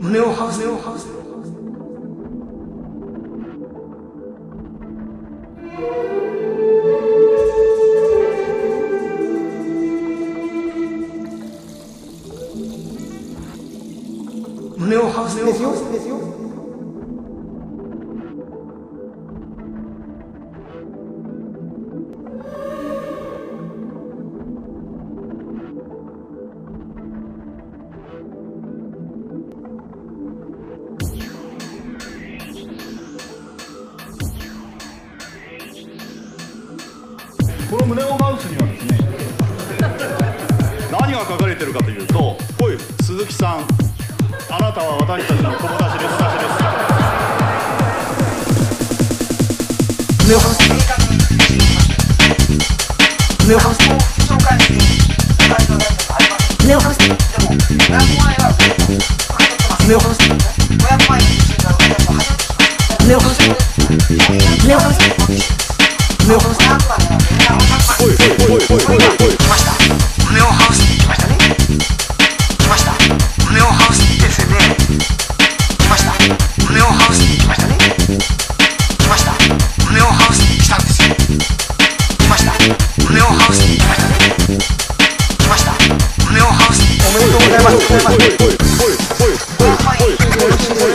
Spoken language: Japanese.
胸を張ウよ。をハウス胸をるぜよ。この胸のマウスにはですね何が書かれてるかというと「おい鈴木さん。あなたは私たちの友達です私です」胸を胸を紹介胸を胸を胸を胸を